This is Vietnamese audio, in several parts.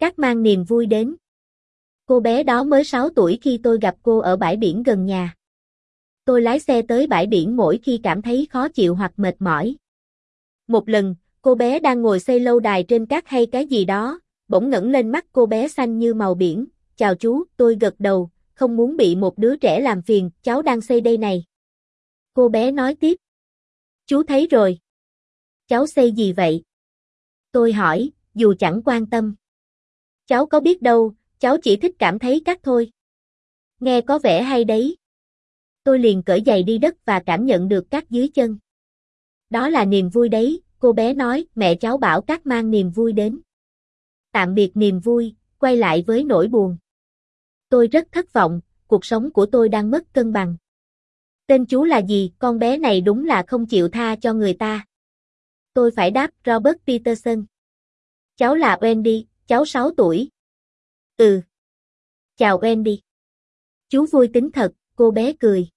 Các mang niềm vui đến. Cô bé đó mới 6 tuổi khi tôi gặp cô ở bãi biển gần nhà. Tôi lái xe tới bãi biển mỗi khi cảm thấy khó chịu hoặc mệt mỏi. Một lần, cô bé đang ngồi xây lâu đài trên cát hay cái gì đó, bỗng ngẩng lên mắt cô bé xanh như màu biển. Chào chú, tôi gật đầu, không muốn bị một đứa trẻ làm phiền, cháu đang xây đây này. Cô bé nói tiếp. Chú thấy rồi. Cháu xây gì vậy? Tôi hỏi, dù chẳng quan tâm. Cháu có biết đâu, cháu chỉ thích cảm thấy cát thôi. Nghe có vẻ hay đấy. Tôi liền cởi giày đi đất và cảm nhận được cát dưới chân. Đó là niềm vui đấy, cô bé nói, mẹ cháu bảo cát mang niềm vui đến. Tạm biệt niềm vui, quay lại với nỗi buồn. Tôi rất thất vọng, cuộc sống của tôi đang mất cân bằng. Tên chú là gì, con bé này đúng là không chịu tha cho người ta. Tôi phải đáp Robert Peterson. Cháu là Wendy, cháu 6 tuổi. Ừ. Chào Wendy. Chú vui tính thật, cô bé cười.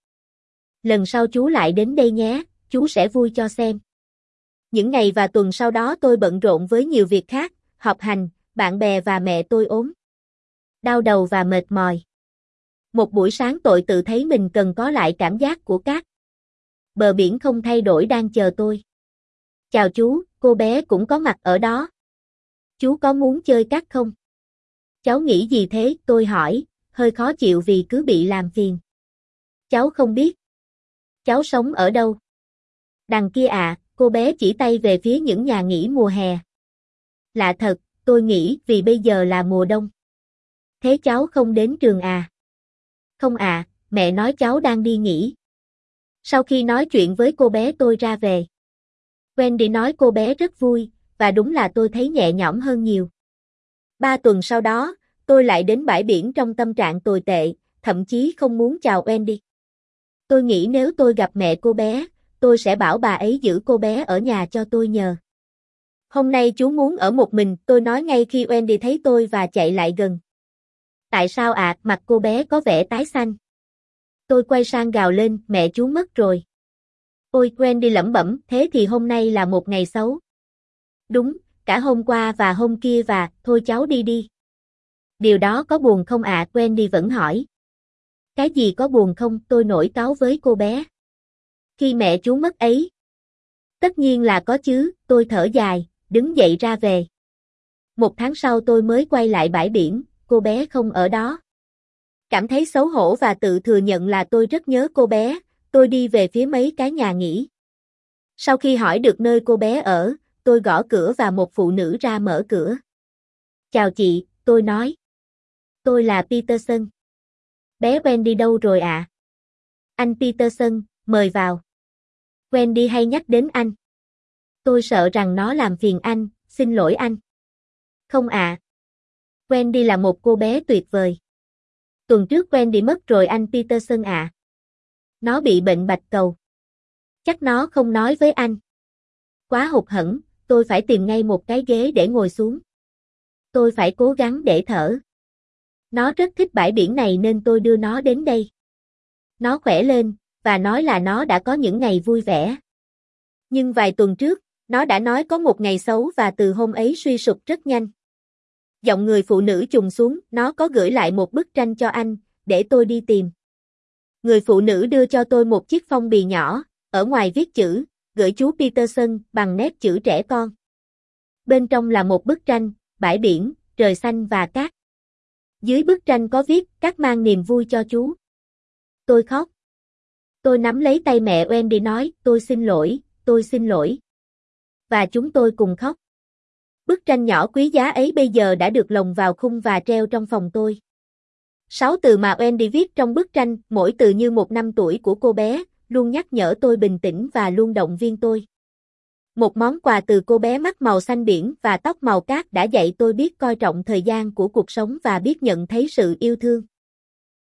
Lần sau chú lại đến đây nhé, chú sẽ vui cho xem. Những ngày và tuần sau đó tôi bận rộn với nhiều việc khác, học hành, bạn bè và mẹ tôi ốm. Đau đầu và mệt mỏi. Một buổi sáng tội tự thấy mình cần có lại cảm giác của cát. Bờ biển không thay đổi đang chờ tôi. Chào chú, cô bé cũng có mặt ở đó. Chú có muốn chơi cát không? Cháu nghĩ gì thế, tôi hỏi, hơi khó chịu vì cứ bị làm phiền. Cháu không biết. Cháu sống ở đâu? Đằng kia à, cô bé chỉ tay về phía những nhà nghỉ mùa hè. Lạ thật, tôi nghĩ vì bây giờ là mùa đông. Thế cháu không đến trường à? Không à, mẹ nói cháu đang đi nghỉ. Sau khi nói chuyện với cô bé tôi ra về. Wendy nói cô bé rất vui, và đúng là tôi thấy nhẹ nhõm hơn nhiều. Ba tuần sau đó, tôi lại đến bãi biển trong tâm trạng tồi tệ, thậm chí không muốn chào Wendy. Tôi nghĩ nếu tôi gặp mẹ cô bé, tôi sẽ bảo bà ấy giữ cô bé ở nhà cho tôi nhờ. Hôm nay chú muốn ở một mình, tôi nói ngay khi Wendy thấy tôi và chạy lại gần. Tại sao ạ, à, mặt cô bé có vẻ tái xanh. Tôi quay sang gào lên, mẹ chú mất rồi. Ôi Wendy lẩm bẩm, thế thì hôm nay là một ngày xấu. Đúng, cả hôm qua và hôm kia và, thôi cháu đi đi. Điều đó có buồn không ạ, à? Wendy vẫn hỏi. Cái gì có buồn không, tôi nổi cáo với cô bé. Khi mẹ chú mất ấy. Tất nhiên là có chứ, tôi thở dài, đứng dậy ra về. Một tháng sau tôi mới quay lại bãi biển, cô bé không ở đó. Cảm thấy xấu hổ và tự thừa nhận là tôi rất nhớ cô bé, tôi đi về phía mấy cái nhà nghỉ. Sau khi hỏi được nơi cô bé ở, tôi gõ cửa và một phụ nữ ra mở cửa. Chào chị, tôi nói. Tôi là Peterson. Bé Wendy đâu rồi ạ? À? Anh Peterson, mời vào. Wendy hay nhắc đến anh. Tôi sợ rằng nó làm phiền anh, xin lỗi anh. Không ạ. À. Wendy là một cô bé tuyệt vời. Tuần trước Wendy mất rồi anh Peterson ạ. À. Nó bị bệnh bạch cầu. Chắc nó không nói với anh. Quá hụt hẫng, tôi phải tìm ngay một cái ghế để ngồi xuống. Tôi phải cố gắng để thở. Nó rất thích bãi biển này nên tôi đưa nó đến đây. Nó khỏe lên, và nói là nó đã có những ngày vui vẻ. Nhưng vài tuần trước, nó đã nói có một ngày xấu và từ hôm ấy suy sụp rất nhanh. Giọng người phụ nữ trùng xuống, nó có gửi lại một bức tranh cho anh, để tôi đi tìm. Người phụ nữ đưa cho tôi một chiếc phong bì nhỏ, ở ngoài viết chữ, gửi chú Peterson bằng nét chữ trẻ con. Bên trong là một bức tranh, bãi biển, trời xanh và cát. Dưới bức tranh có viết, các mang niềm vui cho chú. Tôi khóc. Tôi nắm lấy tay mẹ Wendy nói, tôi xin lỗi, tôi xin lỗi. Và chúng tôi cùng khóc. Bức tranh nhỏ quý giá ấy bây giờ đã được lồng vào khung và treo trong phòng tôi. Sáu từ mà Wendy viết trong bức tranh, mỗi từ như một năm tuổi của cô bé, luôn nhắc nhở tôi bình tĩnh và luôn động viên tôi. Một món quà từ cô bé mắt màu xanh biển và tóc màu cát đã dạy tôi biết coi trọng thời gian của cuộc sống và biết nhận thấy sự yêu thương.